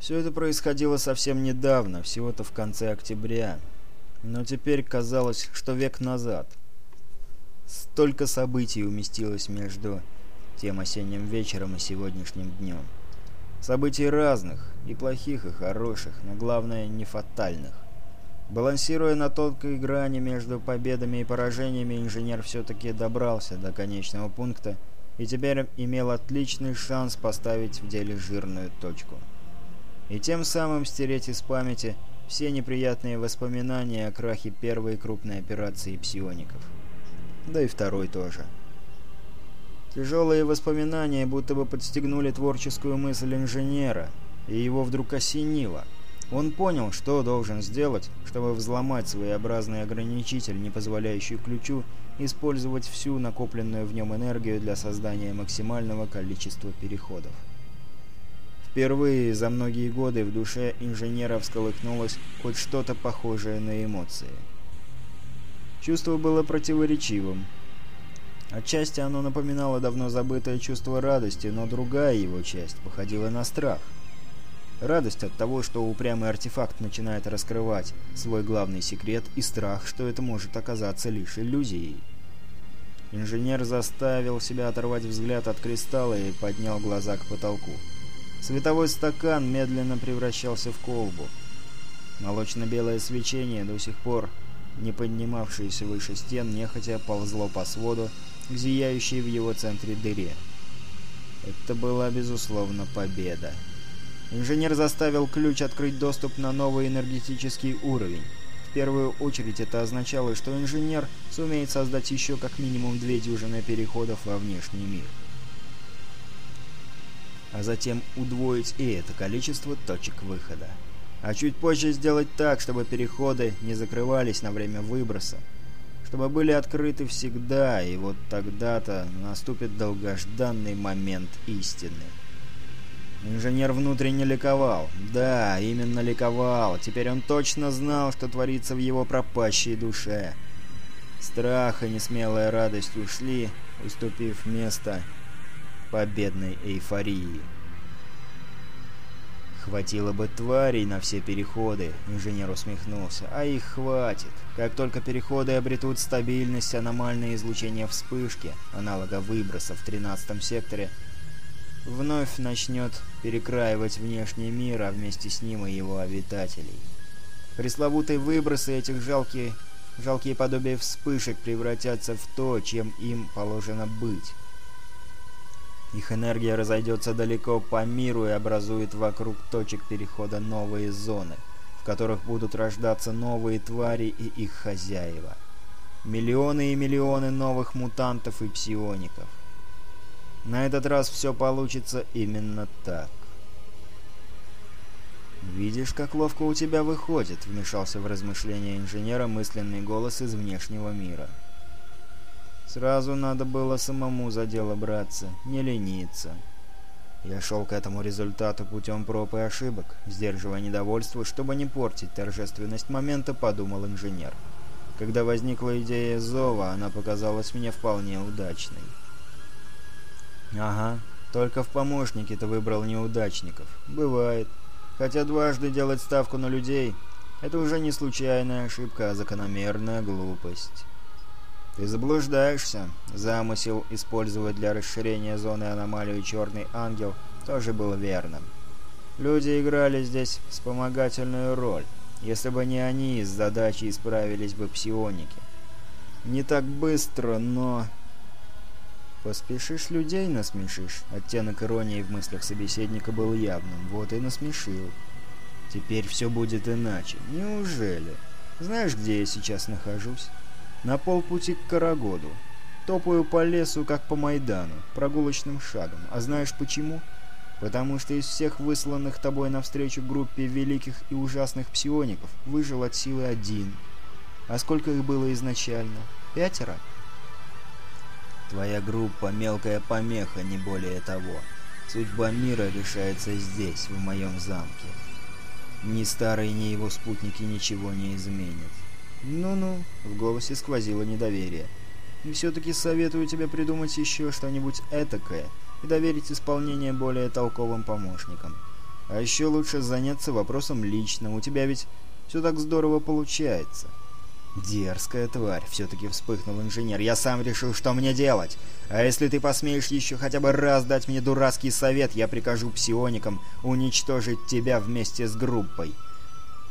Все это происходило совсем недавно, всего-то в конце октября. Но теперь казалось, что век назад. Столько событий уместилось между тем осенним вечером и сегодняшним днем. Событий разных, и плохих, и хороших, но главное, не фатальных. Балансируя на тонкой грани между победами и поражениями, инженер все-таки добрался до конечного пункта и теперь имел отличный шанс поставить в деле жирную точку и тем самым стереть из памяти все неприятные воспоминания о крахе первой крупной операции псиоников. Да и второй тоже. Тяжелые воспоминания будто бы подстегнули творческую мысль инженера, и его вдруг осенило. Он понял, что должен сделать, чтобы взломать своеобразный ограничитель, не позволяющий ключу использовать всю накопленную в нем энергию для создания максимального количества переходов. Впервые за многие годы в душе инженера всколыхнулось хоть что-то похожее на эмоции. Чувство было противоречивым. Отчасти оно напоминало давно забытое чувство радости, но другая его часть походила на страх. Радость от того, что упрямый артефакт начинает раскрывать свой главный секрет, и страх, что это может оказаться лишь иллюзией. Инженер заставил себя оторвать взгляд от кристалла и поднял глаза к потолку. Световой стакан медленно превращался в колбу. Молочно-белое свечение, до сих пор не поднимавшееся выше стен, нехотя ползло по своду к зияющей в его центре дыре. Это была, безусловно, победа. Инженер заставил ключ открыть доступ на новый энергетический уровень. В первую очередь это означало, что инженер сумеет создать еще как минимум две дюжины переходов во внешний мир а затем удвоить и это количество точек выхода. А чуть позже сделать так, чтобы переходы не закрывались на время выброса, чтобы были открыты всегда, и вот тогда-то наступит долгожданный момент истины. Инженер внутренне ликовал. Да, именно ликовал. Теперь он точно знал, что творится в его пропащей душе. Страх и несмелая радость ушли, уступив место победной эйфории. «Хватило бы тварей на все переходы», — инженер усмехнулся. «А их хватит. Как только переходы обретут стабильность, аномальное излучение вспышки, аналога выброса в 13 секторе, вновь начнет перекраивать внешний мир, а вместе с ним и его обитателей. Пресловутые выбросы этих жалкие, жалкие подобия вспышек превратятся в то, чем им положено быть». Их энергия разойдется далеко по миру и образует вокруг точек перехода новые зоны, в которых будут рождаться новые твари и их хозяева. Миллионы и миллионы новых мутантов и псиоников. На этот раз все получится именно так. «Видишь, как ловко у тебя выходит», — вмешался в размышления инженера мысленный голос из внешнего мира. «Видишь, Сразу надо было самому за дело браться, не лениться. Я шел к этому результату путем проб и ошибок, сдерживая недовольство, чтобы не портить торжественность момента, подумал инженер. Когда возникла идея зова, она показалась мне вполне удачной. Ага, только в помощнике ты выбрал неудачников. Бывает. Хотя дважды делать ставку на людей — это уже не случайная ошибка, а закономерная глупость. Ты заблуждаешься. Замысел использовать для расширения зоны аномалию «Черный ангел» тоже был верным. Люди играли здесь вспомогательную роль. Если бы не они, с задачей справились бы псионики. Не так быстро, но... Поспешишь людей насмешишь. Оттенок иронии в мыслях собеседника был явным. Вот и насмешил. Теперь все будет иначе. Неужели? Знаешь, где я сейчас нахожусь? На полпути к Карагоду. Топаю по лесу, как по Майдану, прогулочным шагом. А знаешь почему? Потому что из всех высланных тобой навстречу группе великих и ужасных псиоников выжил от силы один. А сколько их было изначально? Пятеро? Твоя группа — мелкая помеха, не более того. Судьба мира решается здесь, в моем замке. Ни старый, ни его спутники ничего не изменят. «Ну-ну», — в голосе сквозило недоверие. И «Все-таки советую тебе придумать еще что-нибудь этакое и доверить исполнение более толковым помощникам. А еще лучше заняться вопросом личным. у тебя ведь все так здорово получается». «Дерзкая тварь!» — все-таки вспыхнул инженер. «Я сам решил, что мне делать! А если ты посмеешь еще хотя бы раз дать мне дурацкий совет, я прикажу псионикам уничтожить тебя вместе с группой!»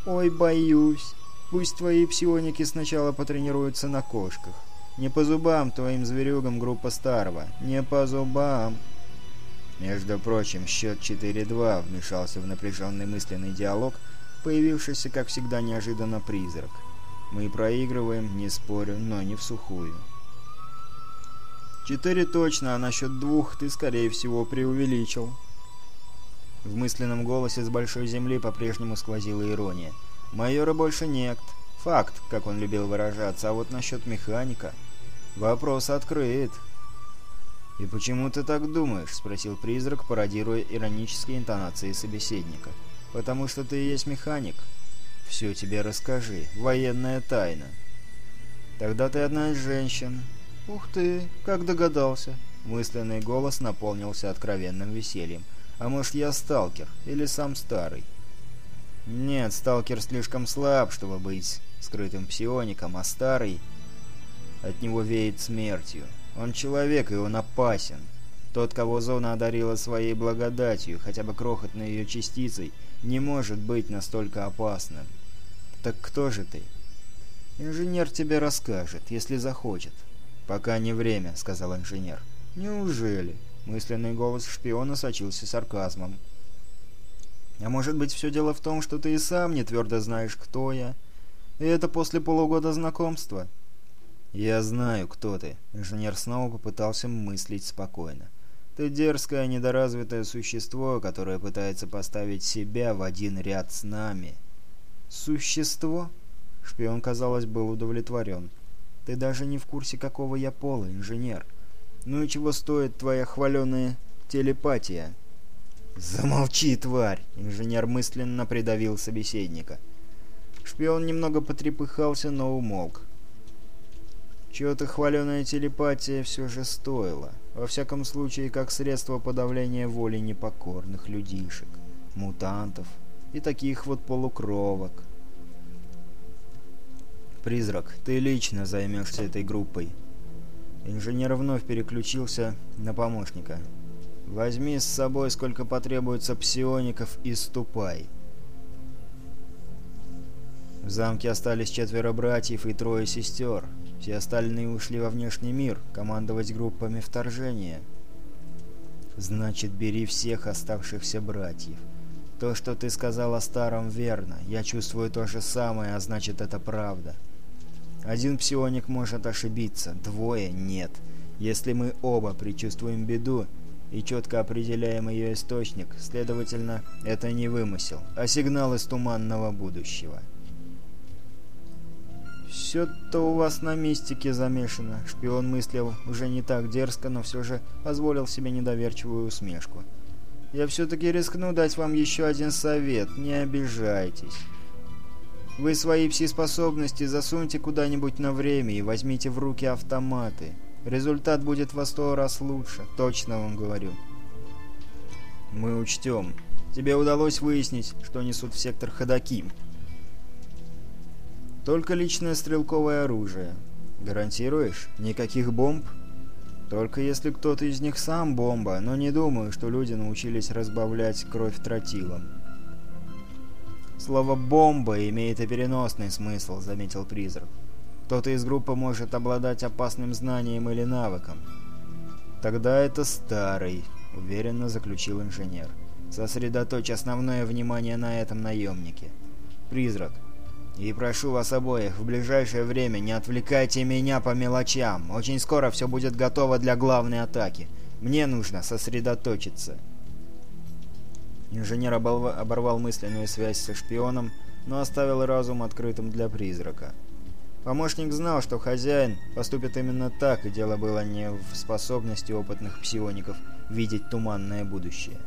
«Ой, боюсь!» Пусть твои псионики сначала потренируются на кошках. Не по зубам твоим зверюгам группа Старого. Не по зубам. Между прочим, счет 4-2 вмешался в напряженный мысленный диалог, появившийся, как всегда, неожиданно призрак. Мы проигрываем, не спорю, но не в сухую. Четыре точно, а насчет двух ты, скорее всего, преувеличил. В мысленном голосе с большой земли по-прежнему сквозила ирония. Майора больше нет. Факт, как он любил выражаться. А вот насчет механика... Вопрос открыт. «И почему ты так думаешь?» — спросил призрак, пародируя иронические интонации собеседника. «Потому что ты и есть механик. Все тебе расскажи. Военная тайна». «Тогда ты одна из женщин». «Ух ты! Как догадался!» Мысленный голос наполнился откровенным весельем. «А может, я сталкер? Или сам старый?» Нет, сталкер слишком слаб, чтобы быть скрытым псиоником, а старый... От него веет смертью. Он человек, и он опасен. Тот, кого зона одарила своей благодатью, хотя бы крохотной ее частицей, не может быть настолько опасным. Так кто же ты? Инженер тебе расскажет, если захочет. Пока не время, сказал инженер. Неужели? Мысленный голос шпиона сочился сарказмом. А может быть, все дело в том, что ты и сам не твердо знаешь, кто я. И это после полугода знакомства. Я знаю, кто ты. Инженер снова попытался мыслить спокойно. Ты дерзкое, недоразвитое существо, которое пытается поставить себя в один ряд с нами. Существо? Шпион, казалось, был удовлетворен. Ты даже не в курсе, какого я пола, инженер. Ну и чего стоит твоя хваленая телепатия? «Замолчи, тварь!» — инженер мысленно придавил собеседника. Шпион немного потрепыхался, но умолк. Чего-то хваленая телепатия все же стоила. Во всяком случае, как средство подавления воли непокорных людишек, мутантов и таких вот полукровок. «Призрак, ты лично займешься этой группой». Инженер вновь переключился на помощника. Возьми с собой сколько потребуется псиоников и ступай. В замке остались четверо братьев и трое сестер. Все остальные ушли во внешний мир, командовать группами вторжения. Значит, бери всех оставшихся братьев. То, что ты сказал о старом, верно. Я чувствую то же самое, а значит, это правда. Один псионик может ошибиться, двое — нет. Если мы оба предчувствуем беду, и четко определяем ее источник, следовательно, это не вымысел, а сигнал из туманного будущего. «Все-то у вас на мистике замешано», — шпион мыслил уже не так дерзко, но все же позволил себе недоверчивую усмешку. «Я все-таки рискну дать вам еще один совет, не обижайтесь». Вы свои пси-способности засуньте куда-нибудь на время и возьмите в руки автоматы. Результат будет во сто раз лучше, точно вам говорю. Мы учтем. Тебе удалось выяснить, что несут в сектор ходаки. Только личное стрелковое оружие. Гарантируешь? Никаких бомб? Только если кто-то из них сам бомба, но не думаю, что люди научились разбавлять кровь тротилом. Слово «бомба» имеет и переносный смысл, заметил призрак. Кто-то из группы может обладать опасным знанием или навыком. Тогда это старый, уверенно заключил инженер. Сосредоточь основное внимание на этом наемнике. Призрак. И прошу вас обоих, в ближайшее время не отвлекайте меня по мелочам. Очень скоро все будет готово для главной атаки. Мне нужно сосредоточиться. Инженер оборвал мысленную связь со шпионом, но оставил разум открытым для призрака. Помощник знал, что хозяин поступит именно так, и дело было не в способности опытных псиоников видеть туманное будущее.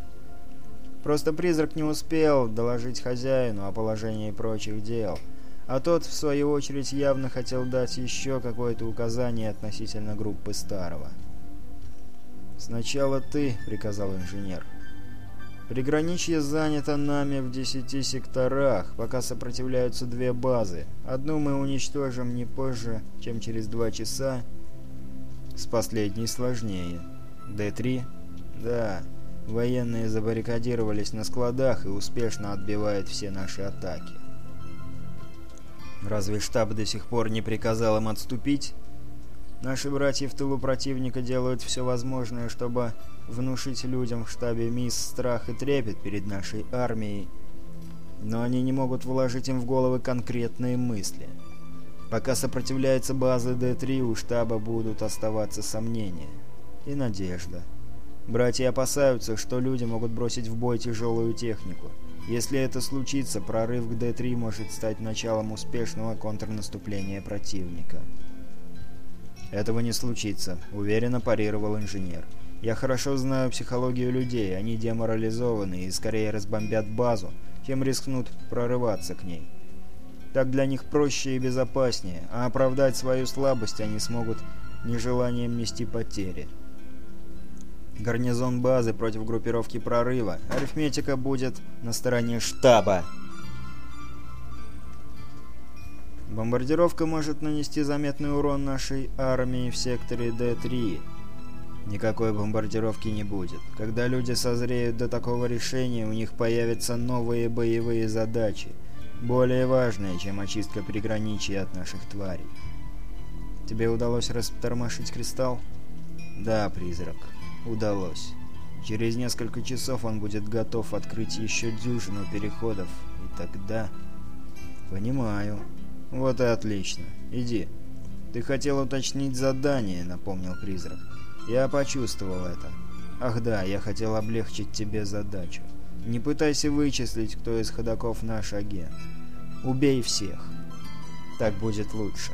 Просто призрак не успел доложить хозяину о положении прочих дел, а тот, в свою очередь, явно хотел дать еще какое-то указание относительно группы старого. «Сначала ты», — приказал инженер. Приграничье занято нами в десяти секторах, пока сопротивляются две базы. Одну мы уничтожим не позже, чем через два часа. С последней сложнее. Д-3? Да. Военные забаррикадировались на складах и успешно отбивают все наши атаки. Разве штаб до сих пор не приказал им отступить? Наши братья в тылу противника делают все возможное, чтобы внушить людям в штабе мисс страх и трепет перед нашей армией. Но они не могут вложить им в головы конкретные мысли. Пока сопротивляется база Д-3, у штаба будут оставаться сомнения. И надежда. Братья опасаются, что люди могут бросить в бой тяжелую технику. Если это случится, прорыв к Д-3 может стать началом успешного контрнаступления противника. «Этого не случится», — уверенно парировал инженер. «Я хорошо знаю психологию людей, они деморализованы и скорее разбомбят базу, чем рискнут прорываться к ней. Так для них проще и безопаснее, а оправдать свою слабость они смогут нежеланием нести потери». Гарнизон базы против группировки прорыва. Арифметика будет на стороне штаба. Бомбардировка может нанести заметный урон нашей армии в секторе Д-3. Никакой бомбардировки не будет. Когда люди созреют до такого решения, у них появятся новые боевые задачи, более важные, чем очистка приграничий от наших тварей. Тебе удалось растормошить кристалл? Да, призрак. Удалось. Через несколько часов он будет готов открыть еще дюжину переходов, и тогда... Понимаю. «Вот и отлично. Иди». «Ты хотел уточнить задание», — напомнил призрак. «Я почувствовал это. Ах да, я хотел облегчить тебе задачу. Не пытайся вычислить, кто из ходоков наш агент. Убей всех. Так будет лучше».